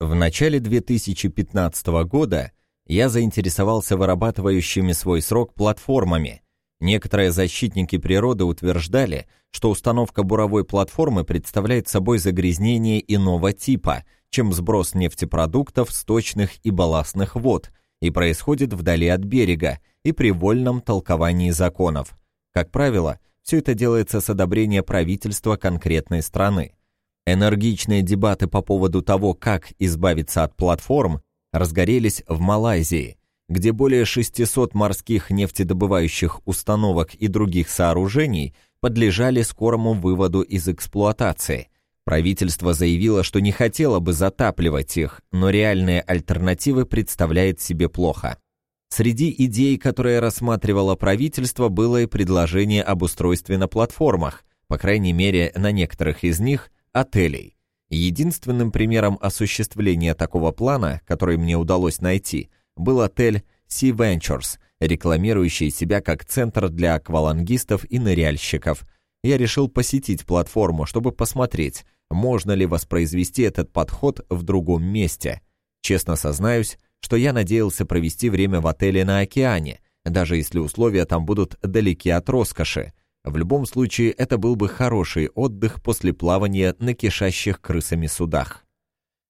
В начале 2015 года я заинтересовался вырабатывающими свой срок платформами. Некоторые защитники природы утверждали, что установка буровой платформы представляет собой загрязнение иного типа, чем сброс нефтепродуктов, сточных и балластных вод, и происходит вдали от берега и при вольном толковании законов. Как правило, все это делается с одобрения правительства конкретной страны. Энергичные дебаты по поводу того, как избавиться от платформ, разгорелись в Малайзии, где более 600 морских нефтедобывающих установок и других сооружений подлежали скорому выводу из эксплуатации. Правительство заявило, что не хотело бы затапливать их, но реальные альтернативы представляет себе плохо. Среди идей, которые рассматривало правительство, было и предложение об устройстве на платформах, по крайней мере, на некоторых из них, отелей. Единственным примером осуществления такого плана, который мне удалось найти, был отель Sea Ventures, рекламирующий себя как центр для аквалангистов и ныряльщиков. Я решил посетить платформу, чтобы посмотреть, можно ли воспроизвести этот подход в другом месте. Честно сознаюсь, что я надеялся провести время в отеле на океане, даже если условия там будут далеки от роскоши, в любом случае, это был бы хороший отдых после плавания на кишащих крысами судах.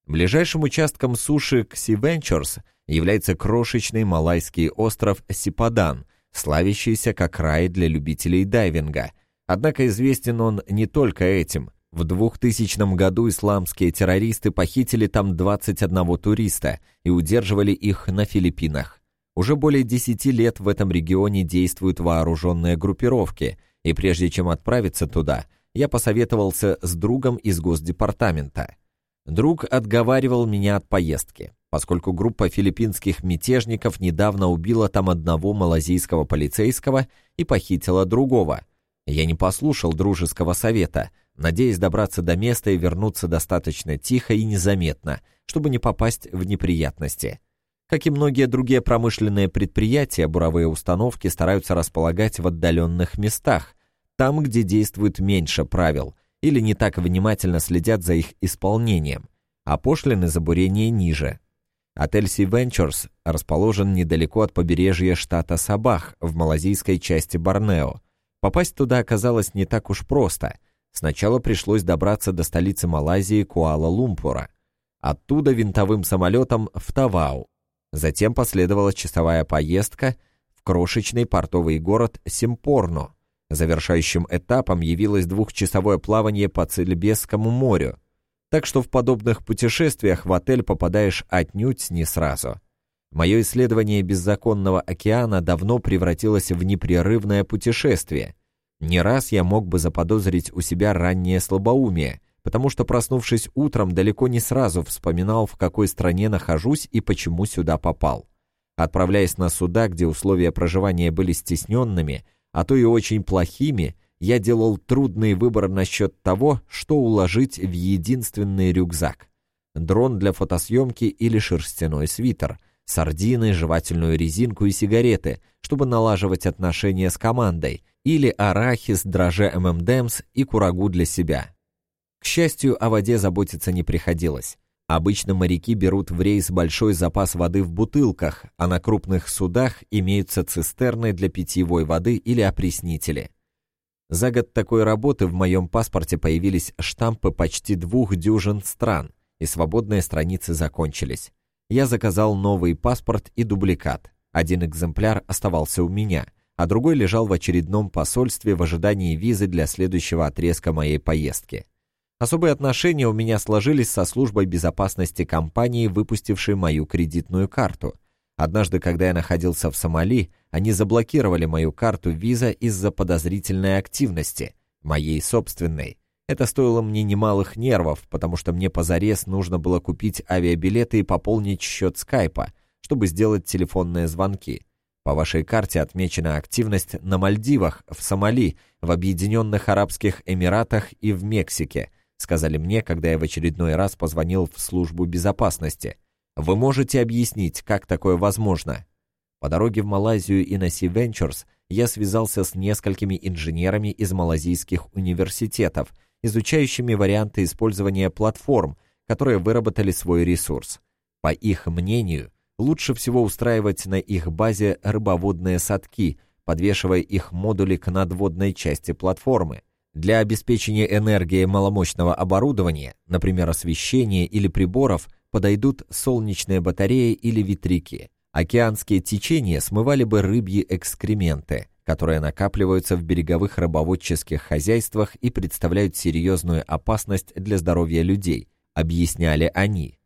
Ближайшим участком суши к Sea Ventures является крошечный малайский остров Сипадан, славящийся как рай для любителей дайвинга. Однако известен он не только этим. В 2000 году исламские террористы похитили там 21 туриста и удерживали их на Филиппинах. Уже более 10 лет в этом регионе действуют вооруженные группировки – и прежде чем отправиться туда, я посоветовался с другом из Госдепартамента. Друг отговаривал меня от поездки, поскольку группа филиппинских мятежников недавно убила там одного малазийского полицейского и похитила другого. Я не послушал дружеского совета, надеясь добраться до места и вернуться достаточно тихо и незаметно, чтобы не попасть в неприятности. Как и многие другие промышленные предприятия, буровые установки стараются располагать в отдаленных местах, там, где действует меньше правил, или не так внимательно следят за их исполнением, а пошлины за бурение ниже. Отель Sea Ventures расположен недалеко от побережья штата Сабах в малазийской части Борнео. Попасть туда оказалось не так уж просто. Сначала пришлось добраться до столицы Малайзии Куала-Лумпура. Оттуда винтовым самолетом в Тавау, Затем последовала часовая поездка в крошечный портовый город Симпорно. Завершающим этапом явилось двухчасовое плавание по Цельбесскому морю. Так что в подобных путешествиях в отель попадаешь отнюдь не сразу. Мое исследование беззаконного океана давно превратилось в непрерывное путешествие. Не раз я мог бы заподозрить у себя раннее слабоумие – потому что, проснувшись утром, далеко не сразу вспоминал, в какой стране нахожусь и почему сюда попал. Отправляясь на суда, где условия проживания были стесненными, а то и очень плохими, я делал трудный выбор насчет того, что уложить в единственный рюкзак. Дрон для фотосъемки или шерстяной свитер, сардины, жевательную резинку и сигареты, чтобы налаживать отношения с командой, или арахис, драже ММДМС и курагу для себя. К счастью, о воде заботиться не приходилось. Обычно моряки берут в рейс большой запас воды в бутылках, а на крупных судах имеются цистерны для питьевой воды или опреснители. За год такой работы в моем паспорте появились штампы почти двух дюжин стран, и свободные страницы закончились. Я заказал новый паспорт и дубликат. Один экземпляр оставался у меня, а другой лежал в очередном посольстве в ожидании визы для следующего отрезка моей поездки. Особые отношения у меня сложились со службой безопасности компании, выпустившей мою кредитную карту. Однажды, когда я находился в Сомали, они заблокировали мою карту виза из-за подозрительной активности, моей собственной. Это стоило мне немалых нервов, потому что мне позарез нужно было купить авиабилеты и пополнить счет скайпа, чтобы сделать телефонные звонки. По вашей карте отмечена активность на Мальдивах, в Сомали, в Объединенных Арабских Эмиратах и в Мексике – сказали мне, когда я в очередной раз позвонил в службу безопасности. Вы можете объяснить, как такое возможно? По дороге в Малайзию и на Sea Ventures я связался с несколькими инженерами из малазийских университетов, изучающими варианты использования платформ, которые выработали свой ресурс. По их мнению, лучше всего устраивать на их базе рыбоводные садки, подвешивая их модули к надводной части платформы. Для обеспечения энергии маломощного оборудования, например, освещения или приборов, подойдут солнечные батареи или ветряки. Океанские течения смывали бы рыбьи экскременты, которые накапливаются в береговых рыбоводческих хозяйствах и представляют серьезную опасность для здоровья людей, объясняли они.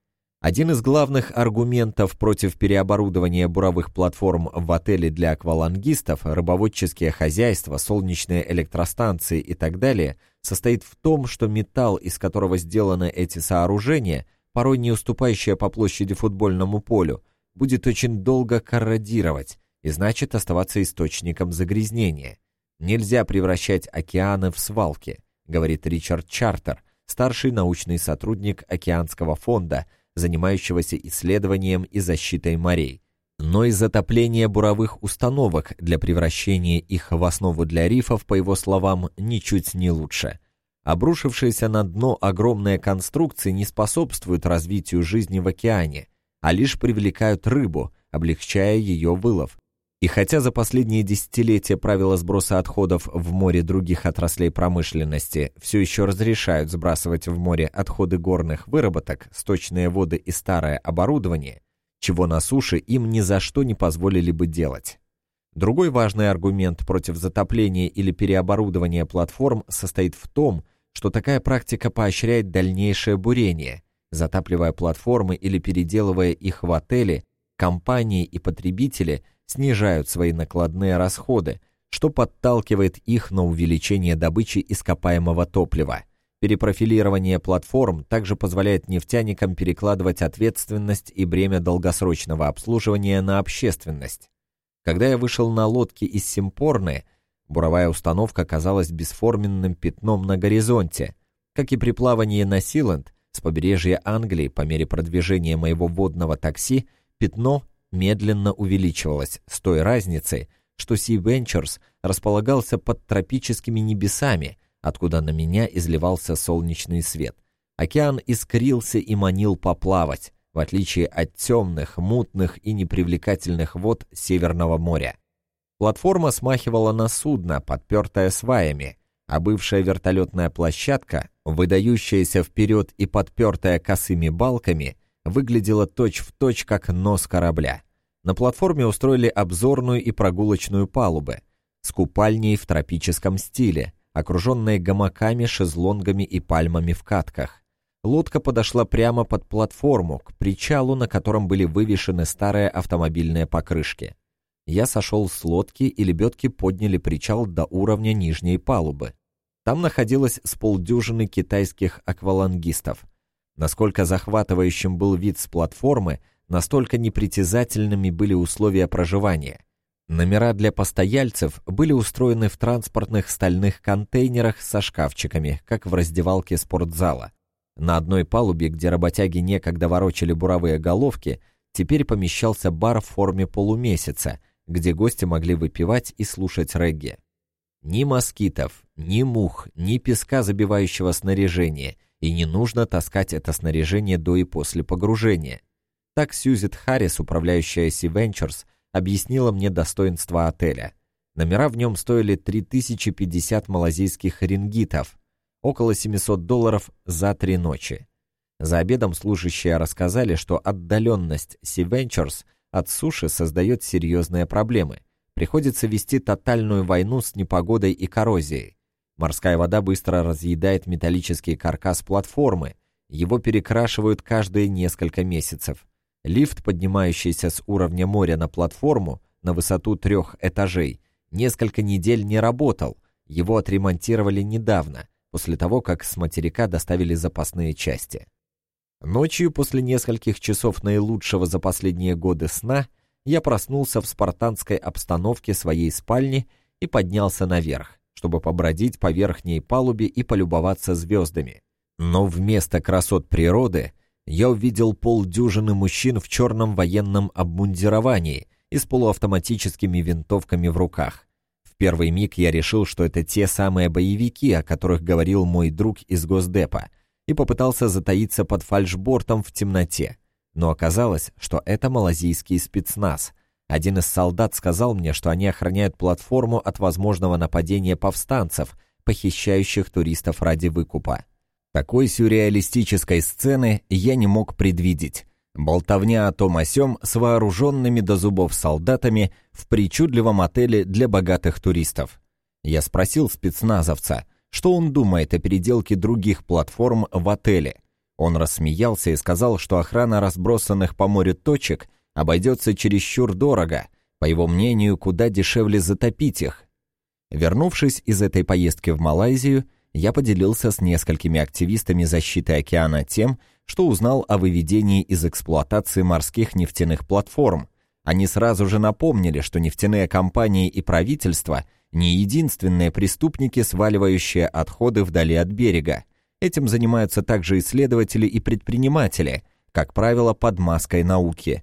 Один из главных аргументов против переоборудования буровых платформ в отеле для аквалангистов, рыбоводческие хозяйства, солнечные электростанции и так далее, состоит в том, что металл, из которого сделаны эти сооружения, порой не уступающие по площади футбольному полю, будет очень долго корродировать и значит оставаться источником загрязнения. Нельзя превращать океаны в свалки, говорит Ричард Чартер, старший научный сотрудник Океанского фонда, занимающегося исследованием и защитой морей. Но и затопление буровых установок для превращения их в основу для рифов, по его словам, ничуть не лучше. Обрушившиеся на дно огромные конструкции не способствуют развитию жизни в океане, а лишь привлекают рыбу, облегчая ее вылов. И хотя за последние десятилетия правила сброса отходов в море других отраслей промышленности все еще разрешают сбрасывать в море отходы горных выработок, сточные воды и старое оборудование, чего на суше им ни за что не позволили бы делать. Другой важный аргумент против затопления или переоборудования платформ состоит в том, что такая практика поощряет дальнейшее бурение, затапливая платформы или переделывая их в отели, компании и потребители снижают свои накладные расходы, что подталкивает их на увеличение добычи ископаемого топлива. Перепрофилирование платформ также позволяет нефтяникам перекладывать ответственность и бремя долгосрочного обслуживания на общественность. Когда я вышел на лодке из Симпорны, буровая установка казалась бесформенным пятном на горизонте. Как и при плавании на Силенд, с побережья Англии по мере продвижения моего водного такси пятно медленно увеличивалось с той разницей, что Sea Ventures располагался под тропическими небесами, откуда на меня изливался солнечный свет. Океан искрился и манил поплавать, в отличие от темных, мутных и непривлекательных вод Северного моря. Платформа смахивала на судно, подпертое сваями, а бывшая вертолетная площадка, выдающаяся вперед и подпертая косыми балками, выглядела точь-в-точь точь как нос корабля. На платформе устроили обзорную и прогулочную палубы с купальней в тропическом стиле, окруженные гамаками, шезлонгами и пальмами в катках. Лодка подошла прямо под платформу, к причалу, на котором были вывешены старые автомобильные покрышки. Я сошел с лодки, и лебедки подняли причал до уровня нижней палубы. Там находилось с полдюжины китайских аквалангистов. Насколько захватывающим был вид с платформы, настолько непритязательными были условия проживания. Номера для постояльцев были устроены в транспортных стальных контейнерах со шкафчиками, как в раздевалке спортзала. На одной палубе, где работяги некогда ворочали буровые головки, теперь помещался бар в форме полумесяца – где гости могли выпивать и слушать регги. Ни москитов, ни мух, ни песка забивающего снаряжения, и не нужно таскать это снаряжение до и после погружения. Так Сьюзет Харрис, управляющая Sea Ventures, объяснила мне достоинства отеля. Номера в нем стоили 3050 малазийских рингитов, около 700 долларов за три ночи. За обедом служащие рассказали, что отдаленность Sea Ventures от суши создает серьезные проблемы. Приходится вести тотальную войну с непогодой и коррозией. Морская вода быстро разъедает металлический каркас платформы, его перекрашивают каждые несколько месяцев. Лифт, поднимающийся с уровня моря на платформу на высоту трех этажей, несколько недель не работал, его отремонтировали недавно, после того, как с материка доставили запасные части. Ночью, после нескольких часов наилучшего за последние годы сна, я проснулся в спартанской обстановке своей спальни и поднялся наверх, чтобы побродить по верхней палубе и полюбоваться звездами. Но вместо красот природы я увидел полдюжины мужчин в черном военном обмундировании и с полуавтоматическими винтовками в руках. В первый миг я решил, что это те самые боевики, о которых говорил мой друг из Госдепа, и попытался затаиться под фальшбортом в темноте. Но оказалось, что это малазийский спецназ. Один из солдат сказал мне, что они охраняют платформу от возможного нападения повстанцев, похищающих туристов ради выкупа. Такой сюрреалистической сцены я не мог предвидеть. Болтовня о том о сём с вооруженными до зубов солдатами в причудливом отеле для богатых туристов. Я спросил спецназовца, что он думает о переделке других платформ в отеле. Он рассмеялся и сказал, что охрана разбросанных по морю точек обойдется чересчур дорого, по его мнению, куда дешевле затопить их. Вернувшись из этой поездки в Малайзию, я поделился с несколькими активистами защиты океана тем, что узнал о выведении из эксплуатации морских нефтяных платформ. Они сразу же напомнили, что нефтяные компании и правительства не единственные преступники, сваливающие отходы вдали от берега. Этим занимаются также исследователи и предприниматели, как правило, под маской науки.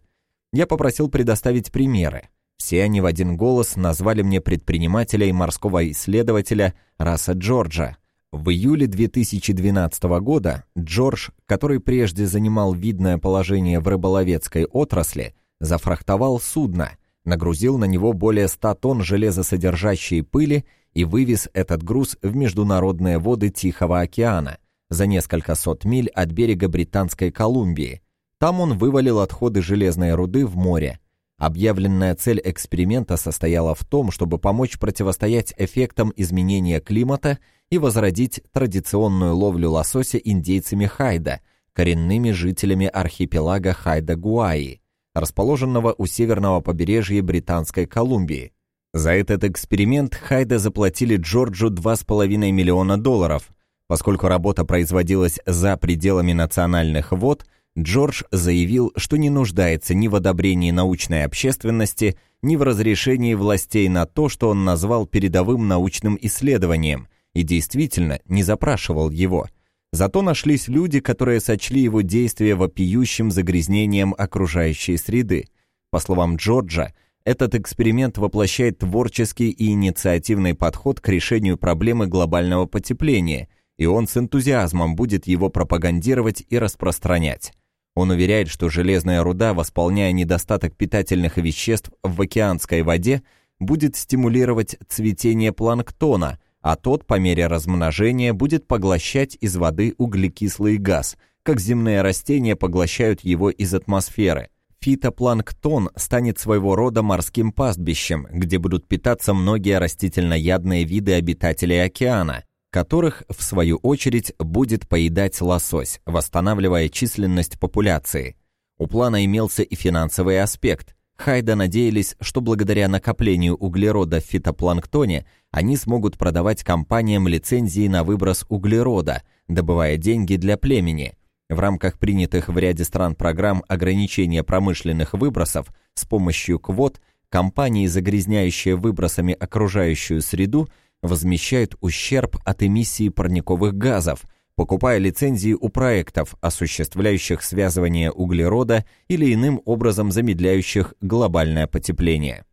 Я попросил предоставить примеры. Все они в один голос назвали мне предпринимателя и морского исследователя Раса Джорджа. В июле 2012 года Джордж, который прежде занимал видное положение в рыболовецкой отрасли, зафрахтовал судно, нагрузил на него более 100 тонн железосодержащей пыли и вывез этот груз в международные воды Тихого океана за несколько сот миль от берега Британской Колумбии. Там он вывалил отходы железной руды в море, Объявленная цель эксперимента состояла в том, чтобы помочь противостоять эффектам изменения климата и возродить традиционную ловлю лосося индейцами Хайда, коренными жителями архипелага Хайда-Гуаи, расположенного у северного побережья Британской Колумбии. За этот эксперимент Хайда заплатили Джорджу 2,5 миллиона долларов. Поскольку работа производилась за пределами национальных вод – Джордж заявил, что не нуждается ни в одобрении научной общественности, ни в разрешении властей на то, что он назвал передовым научным исследованием, и действительно не запрашивал его. Зато нашлись люди, которые сочли его действия вопиющим загрязнением окружающей среды. По словам Джорджа, этот эксперимент воплощает творческий и инициативный подход к решению проблемы глобального потепления, и он с энтузиазмом будет его пропагандировать и распространять. Он уверяет, что железная руда, восполняя недостаток питательных веществ в океанской воде, будет стимулировать цветение планктона, а тот по мере размножения будет поглощать из воды углекислый газ, как земные растения поглощают его из атмосферы. Фитопланктон станет своего рода морским пастбищем, где будут питаться многие растительноядные виды обитателей океана, которых, в свою очередь, будет поедать лосось, восстанавливая численность популяции. У плана имелся и финансовый аспект. Хайда надеялись, что благодаря накоплению углерода в фитопланктоне они смогут продавать компаниям лицензии на выброс углерода, добывая деньги для племени. В рамках принятых в ряде стран программ ограничения промышленных выбросов с помощью квот компании, загрязняющие выбросами окружающую среду, возмещают ущерб от эмиссии парниковых газов, покупая лицензии у проектов, осуществляющих связывание углерода или иным образом замедляющих глобальное потепление.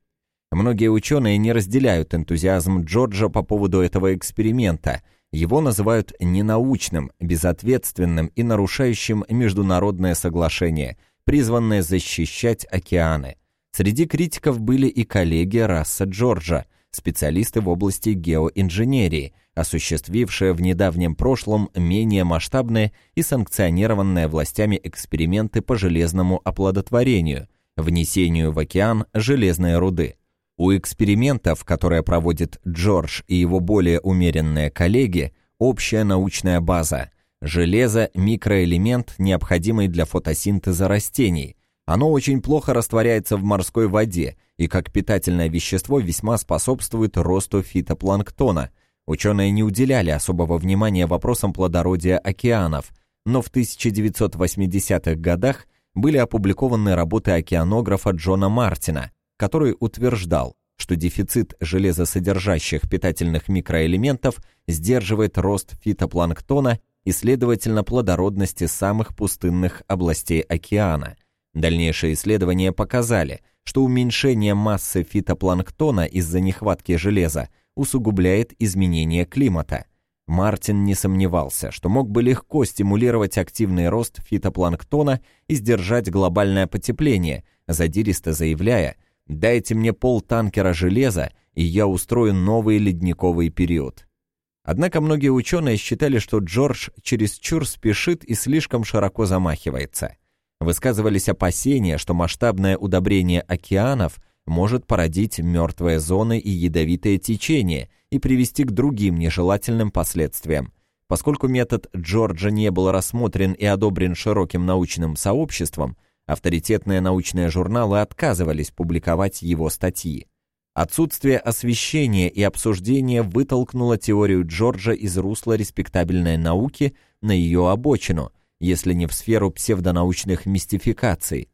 Многие ученые не разделяют энтузиазм Джорджа по поводу этого эксперимента. Его называют ненаучным, безответственным и нарушающим международное соглашение, призванное защищать океаны. Среди критиков были и коллеги Расса Джорджа – специалисты в области геоинженерии, осуществившие в недавнем прошлом менее масштабные и санкционированные властями эксперименты по железному оплодотворению, внесению в океан железной руды. У экспериментов, которые проводит Джордж и его более умеренные коллеги, общая научная база. Железо – микроэлемент, необходимый для фотосинтеза растений. Оно очень плохо растворяется в морской воде – и как питательное вещество весьма способствует росту фитопланктона. Ученые не уделяли особого внимания вопросам плодородия океанов, но в 1980-х годах были опубликованы работы океанографа Джона Мартина, который утверждал, что дефицит железосодержащих питательных микроэлементов сдерживает рост фитопланктона и, следовательно, плодородности самых пустынных областей океана. Дальнейшие исследования показали – что уменьшение массы фитопланктона из-за нехватки железа усугубляет изменение климата. Мартин не сомневался, что мог бы легко стимулировать активный рост фитопланктона и сдержать глобальное потепление, задиристо заявляя «Дайте мне пол танкера железа, и я устрою новый ледниковый период». Однако многие ученые считали, что Джордж чересчур спешит и слишком широко замахивается. Высказывались опасения, что масштабное удобрение океанов может породить мертвые зоны и ядовитые течения и привести к другим нежелательным последствиям. Поскольку метод Джорджа не был рассмотрен и одобрен широким научным сообществом, авторитетные научные журналы отказывались публиковать его статьи. Отсутствие освещения и обсуждения вытолкнуло теорию Джорджа из русла респектабельной науки на ее обочину, если не в сферу псевдонаучных мистификаций.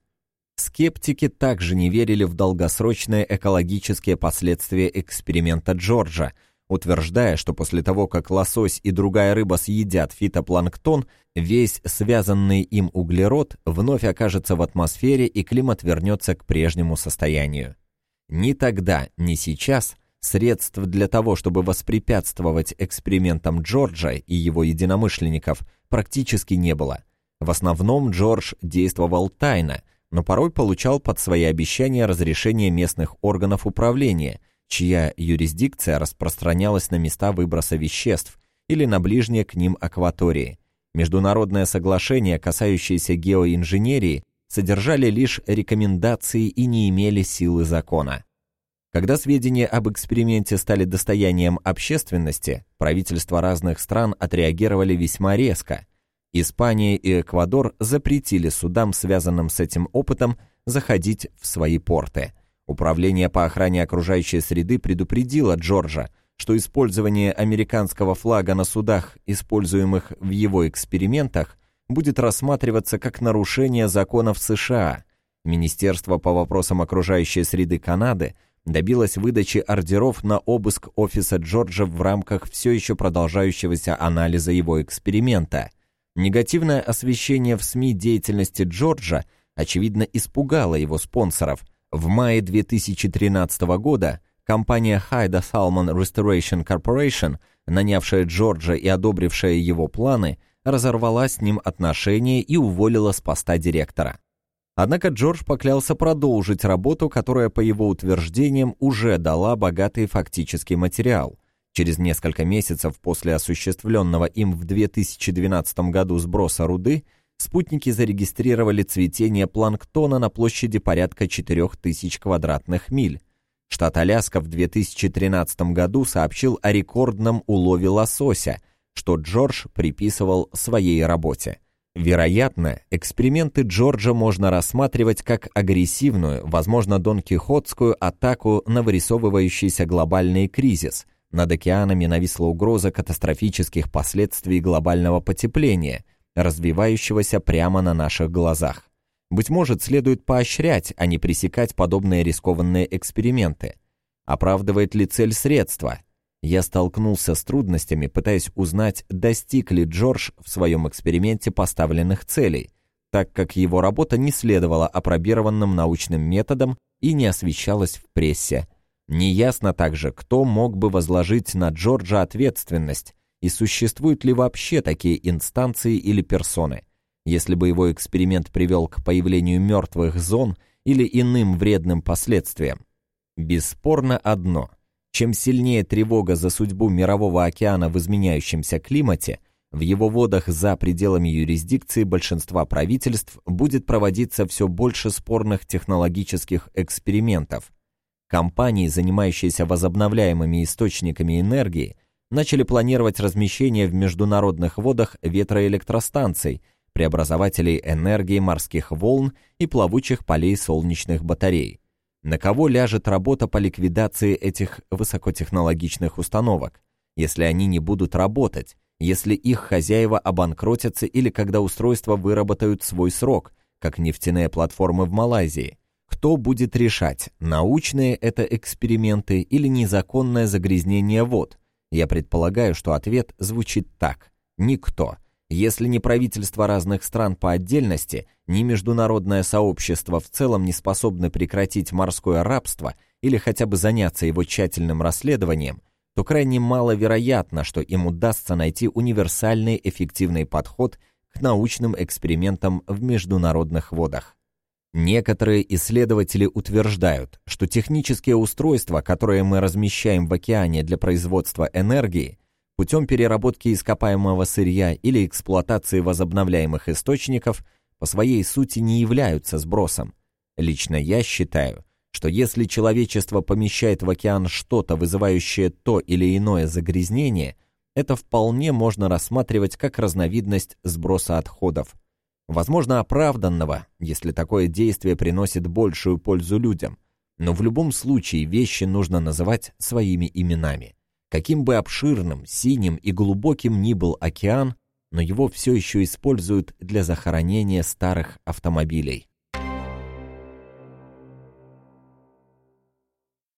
Скептики также не верили в долгосрочные экологические последствия эксперимента Джорджа, утверждая, что после того, как лосось и другая рыба съедят фитопланктон, весь связанный им углерод вновь окажется в атмосфере и климат вернется к прежнему состоянию. Ни тогда, ни сейчас средств для того, чтобы воспрепятствовать экспериментам Джорджа и его единомышленников, практически не было. В основном Джордж действовал тайно – но порой получал под свои обещания разрешение местных органов управления, чья юрисдикция распространялась на места выброса веществ или на ближние к ним акватории. Международное соглашение, касающееся геоинженерии, содержали лишь рекомендации и не имели силы закона. Когда сведения об эксперименте стали достоянием общественности, правительства разных стран отреагировали весьма резко – Испания и Эквадор запретили судам, связанным с этим опытом, заходить в свои порты. Управление по охране окружающей среды предупредило Джорджа, что использование американского флага на судах, используемых в его экспериментах, будет рассматриваться как нарушение законов США. Министерство по вопросам окружающей среды Канады добилось выдачи ордеров на обыск офиса Джорджа в рамках все еще продолжающегося анализа его эксперимента – Негативное освещение в СМИ деятельности Джорджа, очевидно, испугало его спонсоров. В мае 2013 года компания Haida Salmon Restoration Corporation, нанявшая Джорджа и одобрившая его планы, разорвала с ним отношения и уволила с поста директора. Однако Джордж поклялся продолжить работу, которая, по его утверждениям, уже дала богатый фактический материал. Через несколько месяцев после осуществленного им в 2012 году сброса руды спутники зарегистрировали цветение планктона на площади порядка 4000 квадратных миль. Штат Аляска в 2013 году сообщил о рекордном улове лосося, что Джордж приписывал своей работе. Вероятно, эксперименты Джорджа можно рассматривать как агрессивную, возможно, донкихотскую атаку на вырисовывающийся глобальный кризис – над океанами нависла угроза катастрофических последствий глобального потепления, развивающегося прямо на наших глазах. Быть может, следует поощрять, а не пресекать подобные рискованные эксперименты. Оправдывает ли цель средства? Я столкнулся с трудностями, пытаясь узнать, достиг ли Джордж в своем эксперименте поставленных целей, так как его работа не следовала опробированным научным методам и не освещалась в прессе, Неясно также, кто мог бы возложить на Джорджа ответственность и существуют ли вообще такие инстанции или персоны. Если бы его эксперимент привел к появлению мертвых зон или иным вредным последствиям. Бесспорно одно. Чем сильнее тревога за судьбу Мирового океана в изменяющемся климате, в его водах за пределами юрисдикции большинства правительств будет проводиться все больше спорных технологических экспериментов, Компании, занимающиеся возобновляемыми источниками энергии, начали планировать размещение в международных водах ветроэлектростанций, преобразователей энергии морских волн и плавучих полей солнечных батарей. На кого ляжет работа по ликвидации этих высокотехнологичных установок, если они не будут работать, если их хозяева обанкротятся или когда устройства выработают свой срок, как нефтяные платформы в Малайзии – кто будет решать, научные это эксперименты или незаконное загрязнение вод? Я предполагаю, что ответ звучит так. Никто. Если ни правительства разных стран по отдельности, ни международное сообщество в целом не способны прекратить морское рабство или хотя бы заняться его тщательным расследованием, то крайне маловероятно, что им удастся найти универсальный эффективный подход к научным экспериментам в международных водах. Некоторые исследователи утверждают, что технические устройства, которые мы размещаем в океане для производства энергии, путем переработки ископаемого сырья или эксплуатации возобновляемых источников, по своей сути не являются сбросом. Лично я считаю, что если человечество помещает в океан что-то, вызывающее то или иное загрязнение, это вполне можно рассматривать как разновидность сброса отходов – Возможно, оправданного, если такое действие приносит большую пользу людям. Но в любом случае вещи нужно называть своими именами. Каким бы обширным, синим и глубоким ни был океан, но его все еще используют для захоронения старых автомобилей.